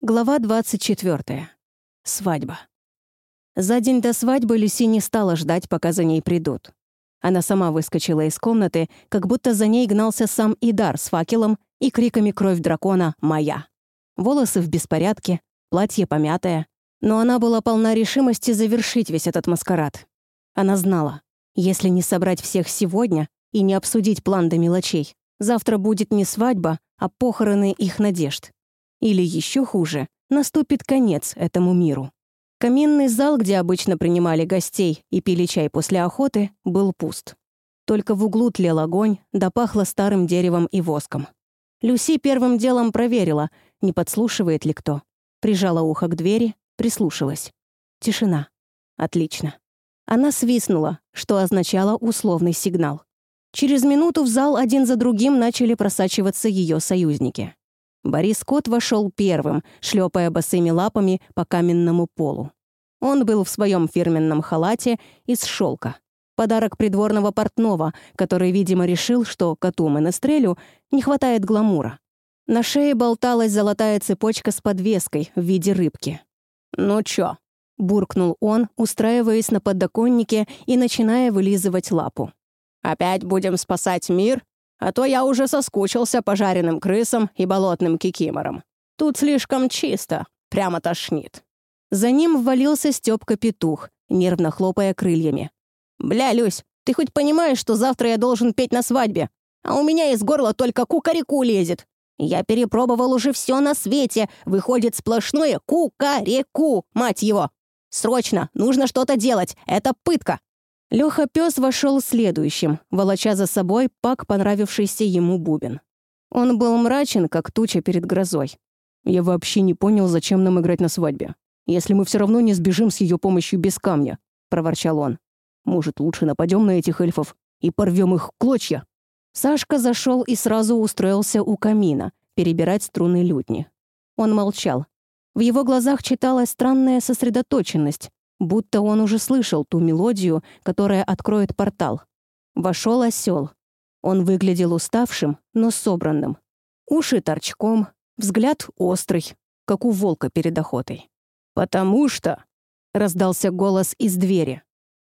Глава 24. Свадьба. За день до свадьбы Люси не стала ждать, пока за ней придут. Она сама выскочила из комнаты, как будто за ней гнался сам Идар с факелом и криками «Кровь дракона! Моя!». Волосы в беспорядке, платье помятое. Но она была полна решимости завершить весь этот маскарад. Она знала, если не собрать всех сегодня и не обсудить план до мелочей, завтра будет не свадьба, а похороны их надежд. Или еще хуже, наступит конец этому миру. Каминный зал, где обычно принимали гостей и пили чай после охоты, был пуст. Только в углу тлел огонь, да пахло старым деревом и воском. Люси первым делом проверила, не подслушивает ли кто. Прижала ухо к двери, прислушалась. Тишина. Отлично. Она свистнула, что означало условный сигнал. Через минуту в зал один за другим начали просачиваться ее союзники. Борис Кот вошел первым, шлепая босыми лапами по каменному полу. Он был в своем фирменном халате из шелка. Подарок придворного портного, который, видимо, решил, что коту Менестрелю не хватает гламура. На шее болталась золотая цепочка с подвеской в виде рыбки. «Ну чё?» — буркнул он, устраиваясь на подоконнике и начиная вылизывать лапу. «Опять будем спасать мир а то я уже соскучился по жареным крысам и болотным кикиморам. Тут слишком чисто, прямо тошнит». За ним ввалился Стёпка-петух, нервно хлопая крыльями. «Бля, Люсь, ты хоть понимаешь, что завтра я должен петь на свадьбе? А у меня из горла только кукареку лезет. Я перепробовал уже все на свете, выходит сплошное кукареку, мать его. Срочно, нужно что-то делать, это пытка. Леха пес вошел следующим, волоча за собой пак понравившийся ему бубен. Он был мрачен, как туча перед грозой. «Я вообще не понял, зачем нам играть на свадьбе, если мы все равно не сбежим с ее помощью без камня», — проворчал он. «Может, лучше нападем на этих эльфов и порвем их клочья?» Сашка зашел и сразу устроился у камина, перебирать струны лютни. Он молчал. В его глазах читалась странная сосредоточенность, будто он уже слышал ту мелодию, которая откроет портал. Вошел осел. Он выглядел уставшим, но собранным. Уши торчком, взгляд острый, как у волка перед охотой. «Потому что...» — раздался голос из двери.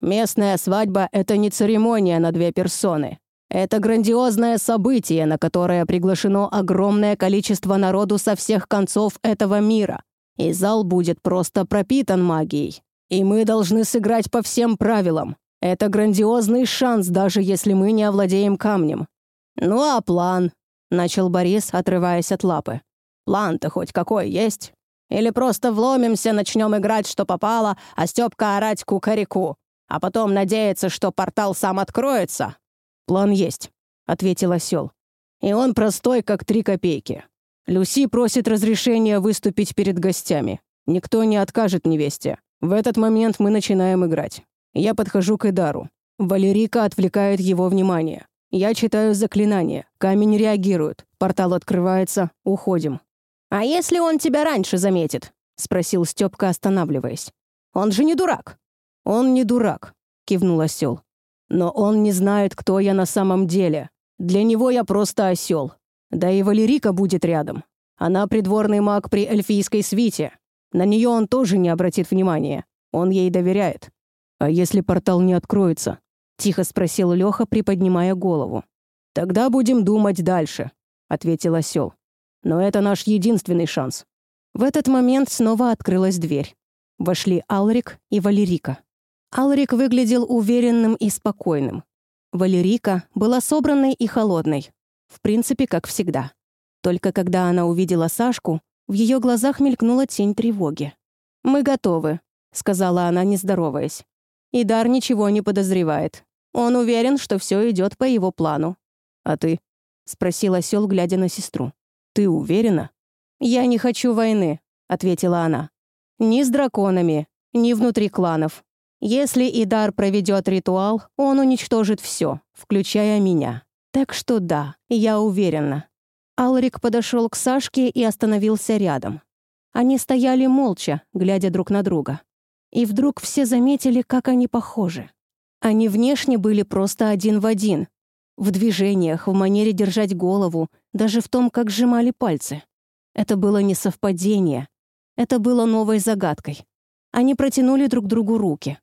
«Местная свадьба — это не церемония на две персоны. Это грандиозное событие, на которое приглашено огромное количество народу со всех концов этого мира. И зал будет просто пропитан магией. И мы должны сыграть по всем правилам. Это грандиозный шанс, даже если мы не овладеем камнем. Ну а план? Начал Борис, отрываясь от лапы. План-то хоть какой есть? Или просто вломимся, начнем играть, что попало, а Степка орать кукареку, а потом надеяться, что портал сам откроется? План есть, ответил осел. И он простой, как три копейки. Люси просит разрешения выступить перед гостями. Никто не откажет невесте. В этот момент мы начинаем играть. Я подхожу к Эдару. Валерика отвлекает его внимание. Я читаю заклинание. Камень реагирует. Портал открывается. Уходим. «А если он тебя раньше заметит?» — спросил Степка, останавливаясь. «Он же не дурак». «Он не дурак», — кивнул осел. «Но он не знает, кто я на самом деле. Для него я просто осел. Да и Валерика будет рядом. Она придворный маг при эльфийской свите. На нее он тоже не обратит внимания. Он ей доверяет. «А если портал не откроется?» — тихо спросил Леха, приподнимая голову. «Тогда будем думать дальше», — ответил осел. «Но это наш единственный шанс». В этот момент снова открылась дверь. Вошли Алрик и Валерика. Алрик выглядел уверенным и спокойным. Валерика была собранной и холодной. В принципе, как всегда. Только когда она увидела Сашку, в ее глазах мелькнула тень тревоги. «Мы готовы», — сказала она, не здороваясь. «Идар ничего не подозревает. Он уверен, что все идет по его плану». «А ты?» — спросил осел, глядя на сестру. «Ты уверена?» «Я не хочу войны», — ответила она. «Ни с драконами, ни внутри кланов. Если Идар проведет ритуал, он уничтожит все, включая меня. Так что да, я уверена. Алрик подошел к Сашке и остановился рядом. Они стояли молча, глядя друг на друга. И вдруг все заметили, как они похожи. Они внешне были просто один в один. В движениях, в манере держать голову, даже в том, как сжимали пальцы. Это было не совпадение, Это было новой загадкой. Они протянули друг другу руки.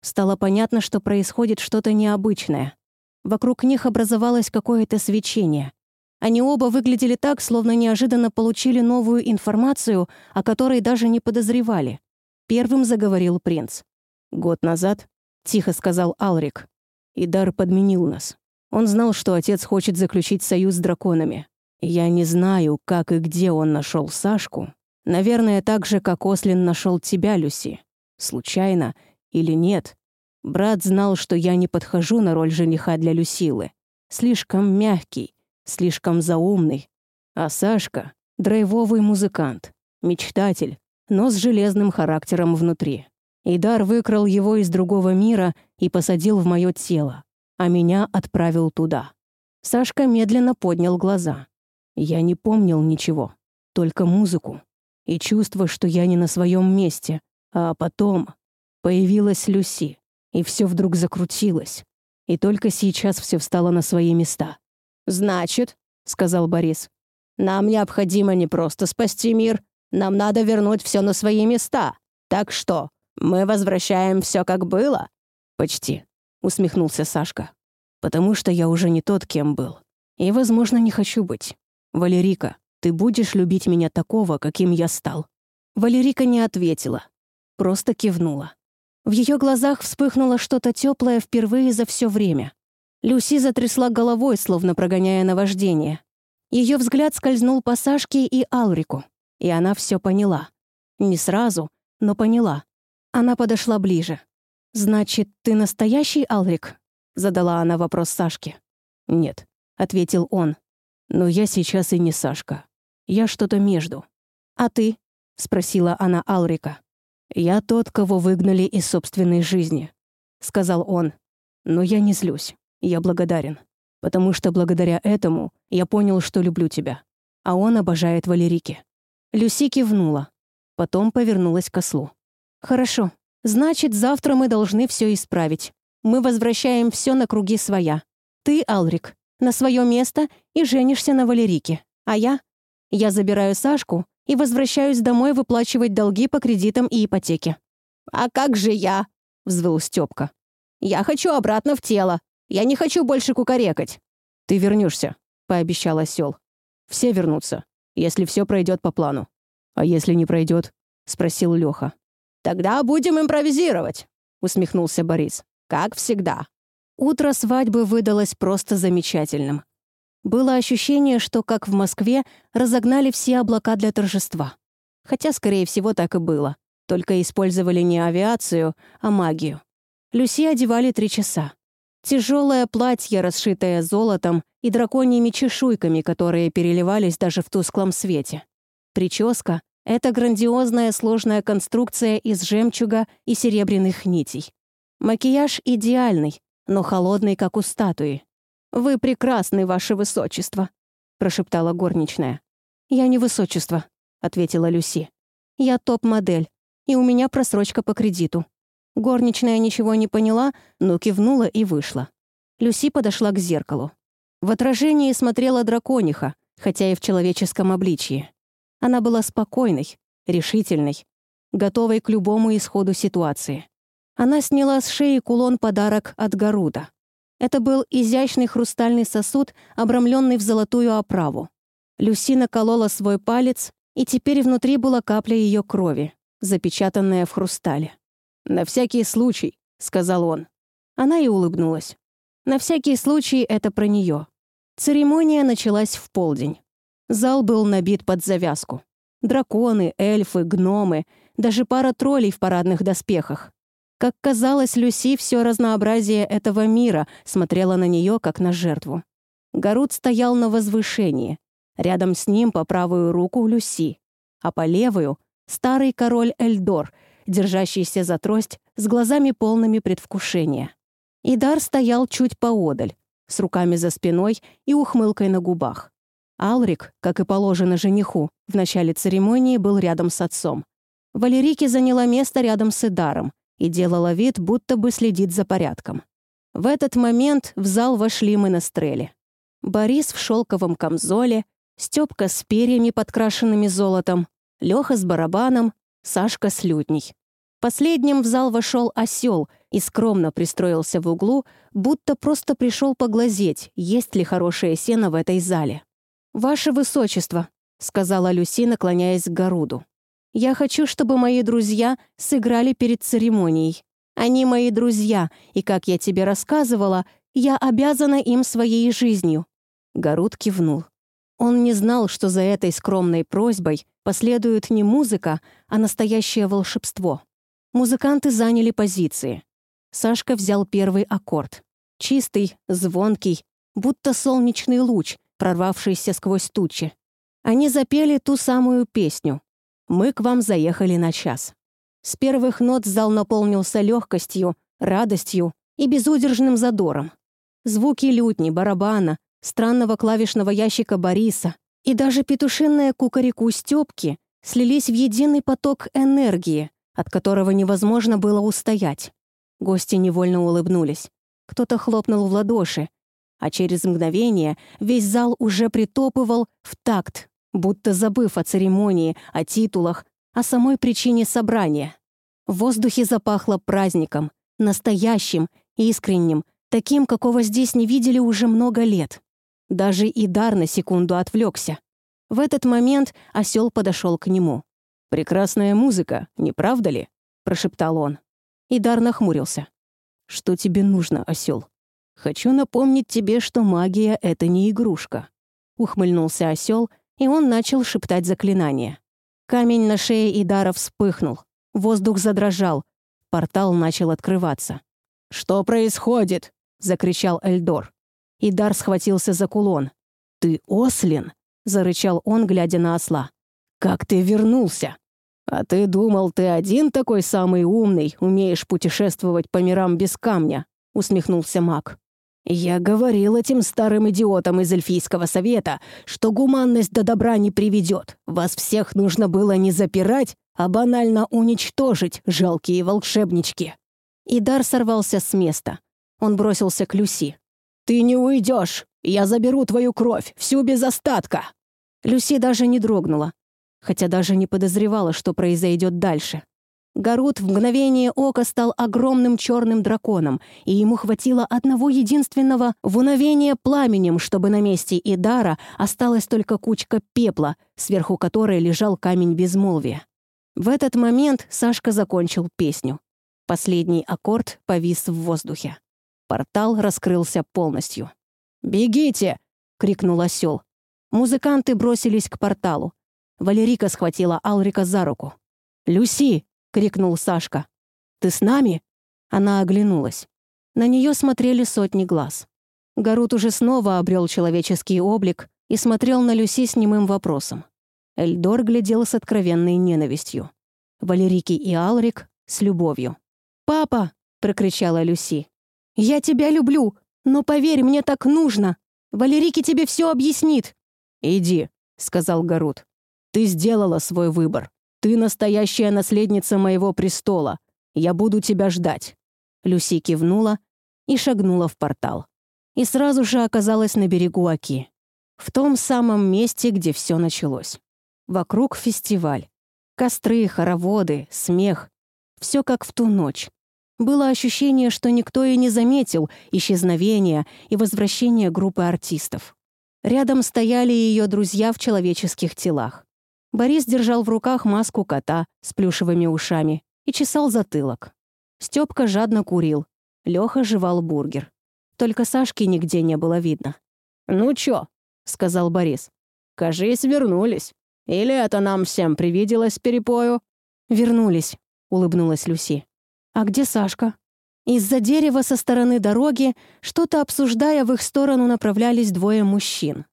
Стало понятно, что происходит что-то необычное. Вокруг них образовалось какое-то свечение. Они оба выглядели так, словно неожиданно получили новую информацию, о которой даже не подозревали. Первым заговорил принц. «Год назад», — тихо сказал Алрик, — «Идар подменил нас. Он знал, что отец хочет заключить союз с драконами. Я не знаю, как и где он нашел Сашку. Наверное, так же, как Ослин нашел тебя, Люси. Случайно или нет. Брат знал, что я не подхожу на роль жениха для Люсилы. Слишком мягкий, слишком заумный. А Сашка — драйвовый музыкант, мечтатель, но с железным характером внутри. Идар выкрал его из другого мира и посадил в мое тело, а меня отправил туда. Сашка медленно поднял глаза. Я не помнил ничего, только музыку и чувство, что я не на своем месте. А потом появилась Люси, и все вдруг закрутилось. И только сейчас все встало на свои места. «Значит», — сказал Борис, — «нам необходимо не просто спасти мир, нам надо вернуть все на свои места. Так что, мы возвращаем все как было?» «Почти», — усмехнулся Сашка. «Потому что я уже не тот, кем был. И, возможно, не хочу быть. Валерика, ты будешь любить меня такого, каким я стал». Валерика не ответила, просто кивнула. В ее глазах вспыхнуло что-то теплое впервые за все время. Люси затрясла головой, словно прогоняя наваждение. Ее взгляд скользнул по Сашке и Алрику, и она все поняла. Не сразу, но поняла. Она подошла ближе. «Значит, ты настоящий Алрик?» — задала она вопрос Сашке. «Нет», — ответил он. «Но я сейчас и не Сашка. Я что-то между». «А ты?» — спросила она Алрика. «Я тот, кого выгнали из собственной жизни», — сказал он. «Но я не злюсь. Я благодарен. Потому что благодаря этому я понял, что люблю тебя. А он обожает Валерики». Люси кивнула. Потом повернулась к ослу. «Хорошо. Значит, завтра мы должны все исправить. Мы возвращаем все на круги своя. Ты, Алрик, на свое место и женишься на Валерике. А я? Я забираю Сашку и возвращаюсь домой выплачивать долги по кредитам и ипотеке». «А как же я?» — взвыл Стёпка. «Я хочу обратно в тело. Я не хочу больше кукарекать». «Ты вернешься, пообещал осел. «Все вернутся, если все пройдет по плану». «А если не пройдет? спросил Леха. «Тогда будем импровизировать», — усмехнулся Борис. «Как всегда». Утро свадьбы выдалось просто замечательным. Было ощущение, что, как в Москве, разогнали все облака для торжества. Хотя, скорее всего, так и было. Только использовали не авиацию, а магию. Люси одевали три часа. Тяжелое платье, расшитое золотом и драконьими чешуйками, которые переливались даже в тусклом свете. Прическа — это грандиозная сложная конструкция из жемчуга и серебряных нитей. Макияж идеальный, но холодный, как у статуи. «Вы прекрасны, ваше высочество», — прошептала горничная. «Я не высочество», — ответила Люси. «Я топ-модель, и у меня просрочка по кредиту». Горничная ничего не поняла, но кивнула и вышла. Люси подошла к зеркалу. В отражении смотрела дракониха, хотя и в человеческом обличье. Она была спокойной, решительной, готовой к любому исходу ситуации. Она сняла с шеи кулон-подарок от Гаруда. Это был изящный хрустальный сосуд, обрамленный в золотую оправу. Люси наколола свой палец, и теперь внутри была капля ее крови, запечатанная в хрустале. «На всякий случай», — сказал он. Она и улыбнулась. На всякий случай это про нее. Церемония началась в полдень. Зал был набит под завязку. Драконы, эльфы, гномы, даже пара троллей в парадных доспехах. Как казалось, Люси все разнообразие этого мира смотрела на нее как на жертву. Гарут стоял на возвышении. Рядом с ним по правую руку Люси, а по левую — старый король Эльдор, держащийся за трость с глазами полными предвкушения. Идар стоял чуть поодаль, с руками за спиной и ухмылкой на губах. Алрик, как и положено жениху, в начале церемонии был рядом с отцом. Валерики заняла место рядом с Идаром, и делала вид, будто бы следит за порядком. В этот момент в зал вошли мы на стреле. Борис в шелковом камзоле, Степка с перьями, подкрашенными золотом, Леха с барабаном, Сашка с лютней. Последним в зал вошел осел и скромно пристроился в углу, будто просто пришел поглазеть, есть ли хорошее сено в этой зале. «Ваше Высочество», — сказала Люси, наклоняясь к Горуду. «Я хочу, чтобы мои друзья сыграли перед церемонией. Они мои друзья, и, как я тебе рассказывала, я обязана им своей жизнью». Гарут кивнул. Он не знал, что за этой скромной просьбой последует не музыка, а настоящее волшебство. Музыканты заняли позиции. Сашка взял первый аккорд. Чистый, звонкий, будто солнечный луч, прорвавшийся сквозь тучи. Они запели ту самую песню. «Мы к вам заехали на час». С первых нот зал наполнился легкостью, радостью и безудержным задором. Звуки лютни, барабана, странного клавишного ящика Бориса и даже петушинная кукареку Стёпки слились в единый поток энергии, от которого невозможно было устоять. Гости невольно улыбнулись. Кто-то хлопнул в ладоши, а через мгновение весь зал уже притопывал в такт, будто забыв о церемонии, о титулах, о самой причине собрания. В воздухе запахло праздником, настоящим, искренним, таким, какого здесь не видели уже много лет. Даже Идар на секунду отвлекся. В этот момент осел подошел к нему. «Прекрасная музыка, не правда ли?» — прошептал он. Идар нахмурился. «Что тебе нужно, осел? Хочу напомнить тебе, что магия — это не игрушка». Ухмыльнулся осел, и он начал шептать заклинание. Камень на шее Идара вспыхнул. Воздух задрожал. Портал начал открываться. «Что происходит?» — закричал Эльдор. Идар схватился за кулон. «Ты ослин?» — зарычал он, глядя на осла. «Как ты вернулся?» «А ты думал, ты один такой самый умный, умеешь путешествовать по мирам без камня?» — усмехнулся маг. «Я говорил этим старым идиотам из Эльфийского совета, что гуманность до добра не приведет. Вас всех нужно было не запирать, а банально уничтожить, жалкие волшебнички». Идар сорвался с места. Он бросился к Люси. «Ты не уйдешь! Я заберу твою кровь, всю без остатка!» Люси даже не дрогнула, хотя даже не подозревала, что произойдет дальше. Гарут в мгновение ока стал огромным черным драконом, и ему хватило одного единственного вуновения пламенем, чтобы на месте Идара осталась только кучка пепла, сверху которой лежал камень безмолвия. В этот момент Сашка закончил песню. Последний аккорд повис в воздухе. Портал раскрылся полностью. «Бегите!» — крикнул осел. Музыканты бросились к порталу. Валерика схватила Алрика за руку. «Люси!» — крикнул Сашка. «Ты с нами?» Она оглянулась. На нее смотрели сотни глаз. Гарут уже снова обрел человеческий облик и смотрел на Люси с немым вопросом. Эльдор глядел с откровенной ненавистью. Валерики и Алрик — с любовью. «Папа!» — прокричала Люси. «Я тебя люблю, но поверь, мне так нужно. Валерики тебе все объяснит». «Иди», — сказал Гарут. «Ты сделала свой выбор. Ты настоящая наследница моего престола. Я буду тебя ждать». Люси кивнула и шагнула в портал. И сразу же оказалась на берегу Оки. В том самом месте, где все началось. Вокруг фестиваль. Костры, хороводы, смех. Все как в ту ночь. Было ощущение, что никто и не заметил исчезновения и возвращения группы артистов. Рядом стояли ее друзья в человеческих телах. Борис держал в руках маску кота с плюшевыми ушами и чесал затылок. Степка жадно курил. Леха жевал бургер. Только Сашки нигде не было видно. «Ну чё?» — сказал Борис. «Кажись, вернулись. Или это нам всем привиделось перепою?» «Вернулись», — улыбнулась Люси. «А где Сашка?» Из-за дерева со стороны дороги, что-то обсуждая, в их сторону направлялись двое мужчин.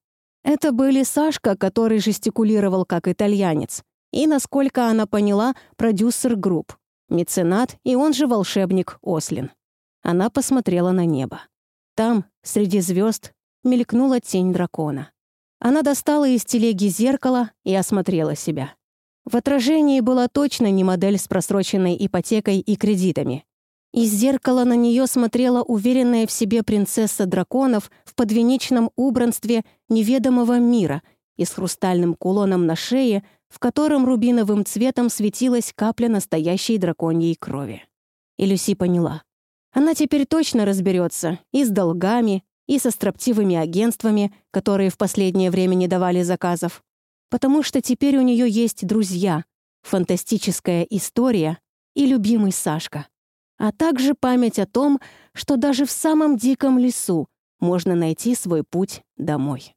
Это были Сашка, который жестикулировал как итальянец, и, насколько она поняла, продюсер групп, меценат и он же волшебник Ослин. Она посмотрела на небо. Там, среди звезд, мелькнула тень дракона. Она достала из телеги зеркало и осмотрела себя. В отражении была точно не модель с просроченной ипотекой и кредитами. Из зеркала на нее смотрела уверенная в себе принцесса драконов в подвенечном убранстве неведомого мира и с хрустальным кулоном на шее, в котором рубиновым цветом светилась капля настоящей драконьей крови. И Люси поняла. Она теперь точно разберется и с долгами, и со строптивыми агентствами, которые в последнее время не давали заказов. Потому что теперь у нее есть друзья, фантастическая история и любимый Сашка. А также память о том, что даже в самом диком лесу можно найти свой путь домой.